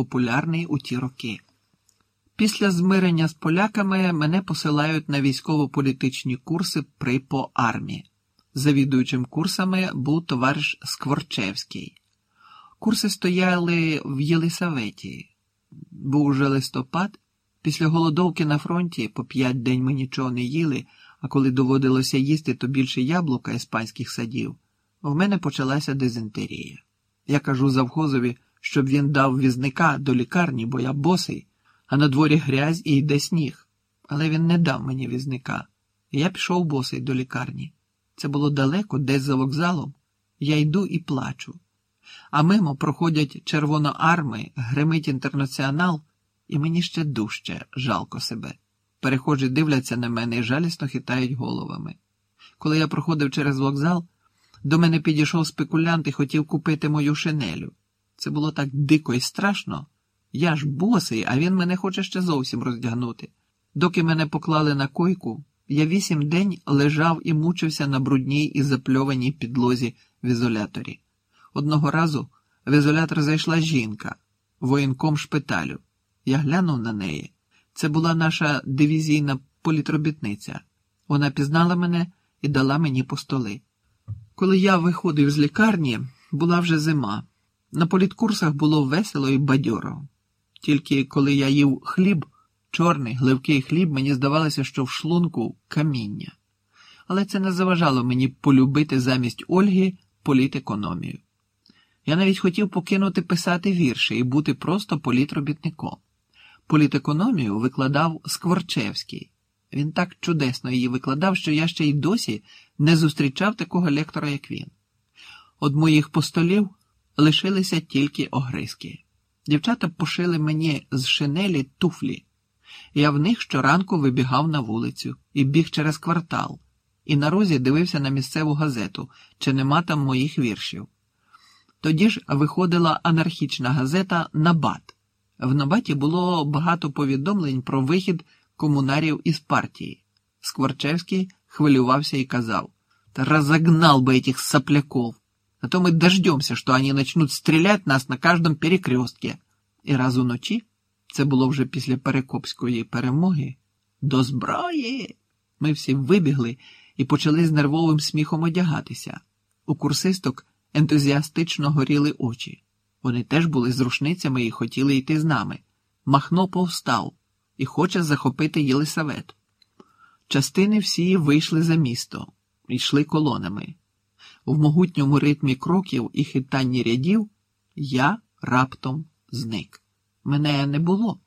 популярний у ті роки. Після змирення з поляками мене посилають на військово-політичні курси при по армії. Завідуючим курсами був товариш Скворчевський. Курси стояли в Єлисаветі. Був уже листопад. Після голодовки на фронті по п'ять день ми нічого не їли, а коли доводилося їсти, то більше яблука іспанських садів. В мене почалася дизентерія. Я кажу завхозові, щоб він дав візника до лікарні, бо я босий, а на дворі грязь і йде сніг. Але він не дав мені візника. Я пішов босий до лікарні. Це було далеко, десь за вокзалом. Я йду і плачу. А мимо проходять червоноарми, гримить інтернаціонал, і мені ще дужче жалко себе. Перехожі дивляться на мене і жалісно хитають головами. Коли я проходив через вокзал, до мене підійшов спекулянт і хотів купити мою шинелю. Це було так дико і страшно. Я ж босий, а він мене хоче ще зовсім роздягнути. Доки мене поклали на койку, я вісім день лежав і мучився на брудній і запльованій підлозі в ізоляторі. Одного разу в ізолятор зайшла жінка, воєнком шпиталю. Я глянув на неї. Це була наша дивізійна політробітниця. Вона пізнала мене і дала мені по столи. Коли я виходив з лікарні, була вже зима. На політкурсах було весело і бадьоро. Тільки коли я їв хліб, чорний, гливкий хліб, мені здавалося, що в шлунку каміння. Але це не заважало мені полюбити замість Ольги політекономію. Я навіть хотів покинути писати вірші і бути просто політробітником. Політекономію викладав Скворчевський. Він так чудесно її викладав, що я ще й досі не зустрічав такого лектора, як він. От моїх постолів лишилися тільки огризки. Дівчата пошили мені з шинелі туфлі. Я в них щоранку вибігав на вулицю і біг через квартал, і на розі дивився на місцеву газету, чи нема там моїх віршів. Тоді ж виходила анархічна газета Набат. В Набаті було багато повідомлень про вихід комунарів із партії. Скворчевський хвилювався і казав: Та разогнал бы этих сопляков, а то мы дождемся, что они начнут стрелять нас на каждом перекрестке. І раз уночі, це було вже після Перекопської перемоги, до зброї. Ми всі вибігли і почали з нервовим сміхом одягатися. У курсисток ентузіастично горіли очі. Вони теж були з рушницями і хотіли йти з нами. Махно повстав і хоче захопити Єлисавет. Частини всі вийшли за місто, йшли колонами. В могутньому ритмі кроків і хитанні рядів я раптом зник. Мене не було.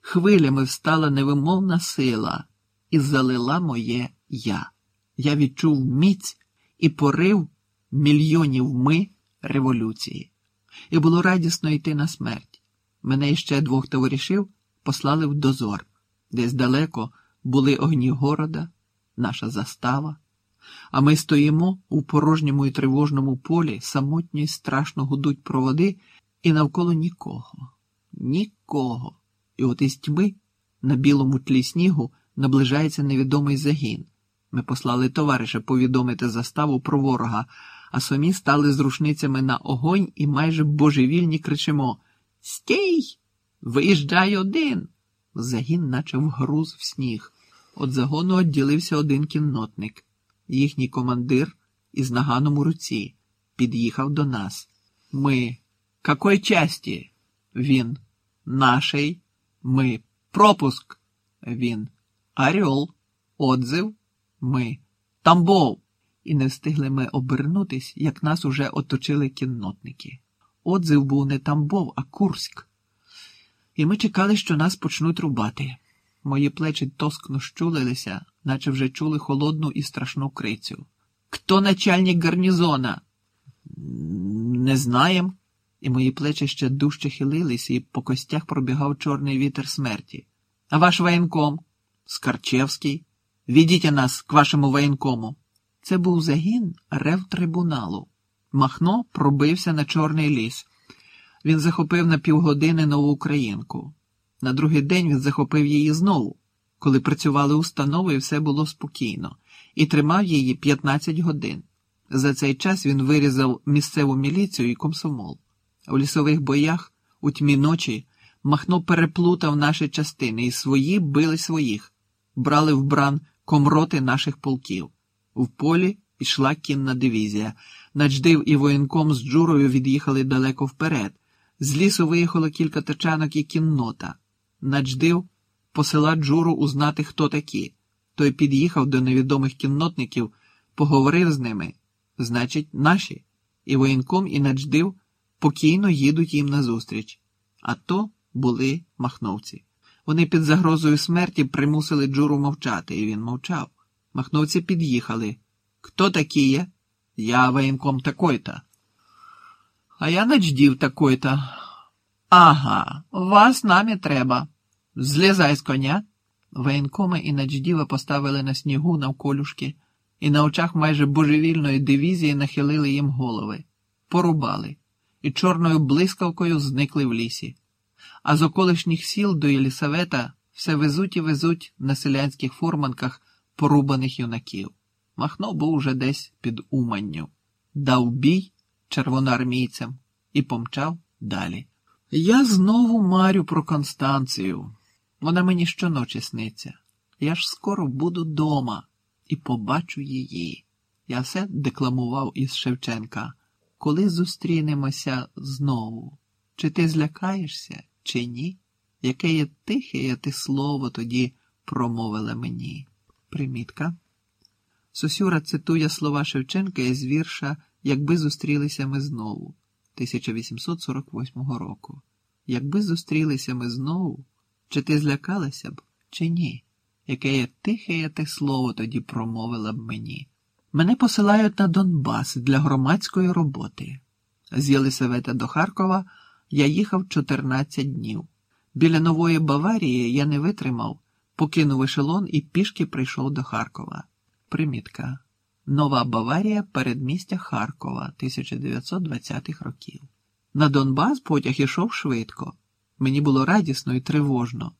Хвилями встала невимовна сила і залила моє я. Я відчув міць і порив мільйонів ми революції. І було радісно йти на смерть. Мене ще двох товаришів послали в дозор, десь далеко були огні города, наша застава. А ми стоїмо у порожньому і тривожному полі, самотньо й страшно гудуть проводи, і навколо нікого, нікого. І от із тьми на білому тлі снігу наближається невідомий загін. Ми послали товариша повідомити заставу про ворога, а самі стали з рушницями на огонь і майже божевільні кричимо Стій! Виїжджай один. Загін наче вгруз в сніг. От загону відділився один кіннотник. Їхній командир із наганом у руці під'їхав до нас. Ми. Какой часті? Він. Нашей. Ми. Пропуск. Він. Орел. Отзив. Ми. Тамбов. І не встигли ми обернутись, як нас уже оточили кіннотники. Отзив був не Тамбов, а Курськ. І ми чекали, що нас почнуть рубати. Мої плечі тоскно щулилися, наче вже чули холодну і страшну крицю. Хто начальник гарнізона? Не знаєм. І мої плечі ще дужче хилились, і по костях пробігав чорний вітер смерті. А ваш воєнком? Скарчевський. Відіть нас к вашому воєнкому. Це був загін рев трибуналу. Махно пробився на Чорний ліс. Він захопив на півгодини нову українку. На другий день він захопив її знову, коли працювали установи, і все було спокійно, і тримав її 15 годин. За цей час він вирізав місцеву міліцію і комсомол. У лісових боях У тьмі ночі Махно переплутав наші частини, і свої били своїх, брали в бран комроти наших полків. В полі йшла кінна дивізія. Начдив і воєнком з Джурою від'їхали далеко вперед. З лісу виїхало кілька тачанок і кіннота. Начдив посила Джуру узнати, хто такі. Той під'їхав до невідомих кіннотників, поговорив з ними. Значить, наші. І воєнком, і начдив покійно їдуть їм назустріч. А то були махновці. Вони під загрозою смерті примусили Джуру мовчати, і він мовчав. Махновці під'їхали. Хто такі є? Я воєнком такой-то. А я начдів такой-то. Ага, вас намі треба. Злізай з коня. Воєнкоми і начдіва поставили на снігу навколюшки і на очах майже божевільної дивізії нахилили їм голови, порубали і чорною блискавкою зникли в лісі. А з околишніх сіл до Єлісавета все везуть і везуть на селянських фурманках порубаних юнаків. Махно був уже десь під Уманню, дав бій червоноармійцям і помчав далі. Я знову марю про Констанцію. Вона мені щоночі сниться. Я ж скоро буду дома і побачу її. Я все декламував із Шевченка. Коли зустрінемося знову? Чи ти злякаєшся, чи ні? Яке є тихе ти слово тоді промовила мені. Примітка. Сосюра цитує слова Шевченка із вірша Якби зустрілися ми знову 1848 року. Якби зустрілися ми знову, чи ти злякалася б, чи ні? Яке є тихе те слово тоді промовила б мені. Мене посилають на Донбас для громадської роботи. З Єлисавета до Харкова я їхав 14 днів. Біля нової Баварії я не витримав, покинув ешелон і пішки прийшов до Харкова. Примітка. Нова Баварія передмістя Харкова 1920-х років. На Донбас потяг ішов швидко. Мені було радісно і тривожно.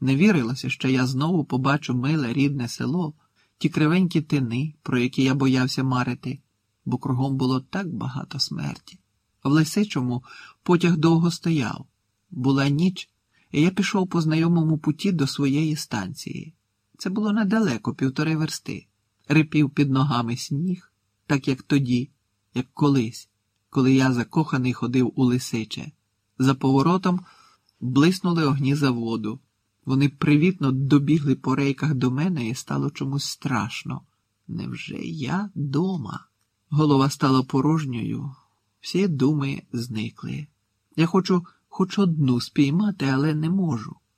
Не вірилося, що я знову побачу миле рідне село, ті кривенькі тини, про які я боявся марити, бо кругом було так багато смерті. В Лисичому потяг довго стояв. Була ніч, і я пішов по знайомому путі до своєї станції. Це було недалеко, півтори версти. Рипів під ногами сніг, так як тоді, як колись, коли я закоханий ходив у Лисиче. За поворотом блиснули огні заводу. Вони привітно добігли по рейках до мене і стало чомусь страшно. Невже я дома? Голова стала порожньою, всі думи зникли. Я хочу хоч одну спіймати, але не можу.